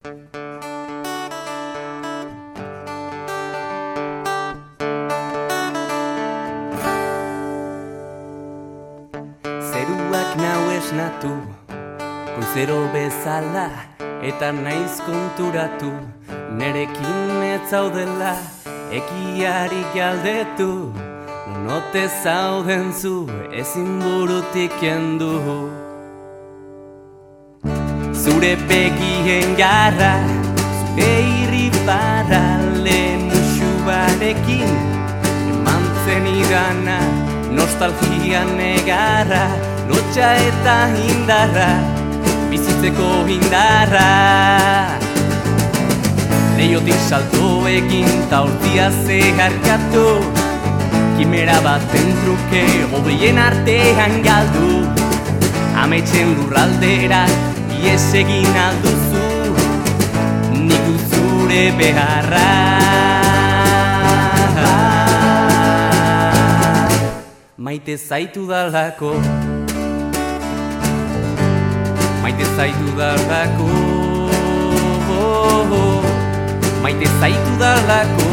Zeruak nau esnatu, goizero bezala, eta naiz konturatu, nerekin ez zaudela, ekiari galdetu, note zauden zu, ezin burutik kendu. Zure begien garra, zure irribarra, lehen musuarekin, eman zen idana, nostalgia negarra, lotxa eta indarra, bizitzeko indarra. Leiotik salto egin ta urtia zeharkatu, kimera baten truke hobeien artean galdu, ametxen lurraldera ies egin alduzu, nik zure beharra. Maite zaitu dalako Maite zaitu dalako Maite zaitu dalako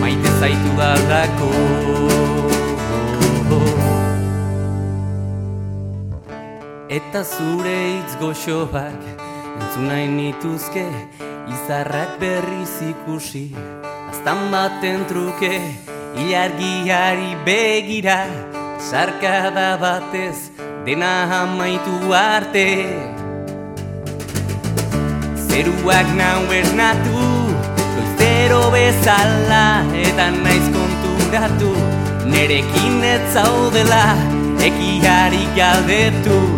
Maite zaitu dalako Eta zure hitz goxoak Entzun nahi nituzke Izarrak berriz ikusi. Aztan baten truke Ilargiari begira Sarkada batez Dena amaitu arte. Zeruak nau esnatu Goizero bezala Eta naiz konturatu Nerekin ez zaudela Ekiari galdetu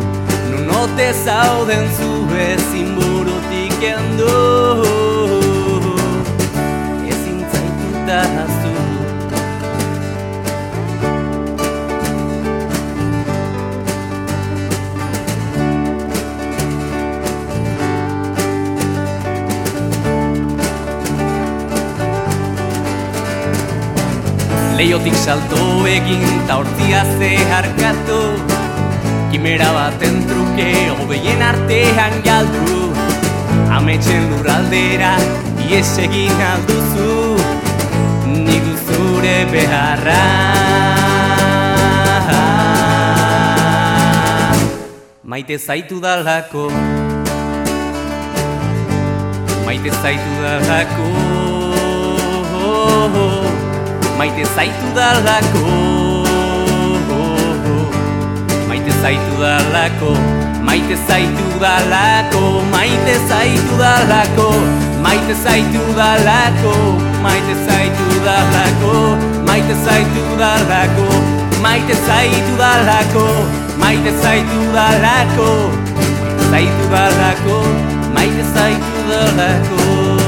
Nunote zauden zu ezin burutik endu Ezin zaitu daztu Leiotik salto egin ta hortzia zeharkatu Kimera baten truke hobeien artean galdu. Ametxen lurraldera ies egin alduzu Nik zure beharra. Maite zaitu dalako. Maite zaitu dalako. Maite zaitu dalako Maite zaitu dalako, maite zaitu dalako, maite zaitu dalako, maite zaitu dalako, maite zaitu dalako, maite zaitu dalako, maite zaitu dalako, maite zaitu dalako, zaitu dalako, maite zaitu dalako.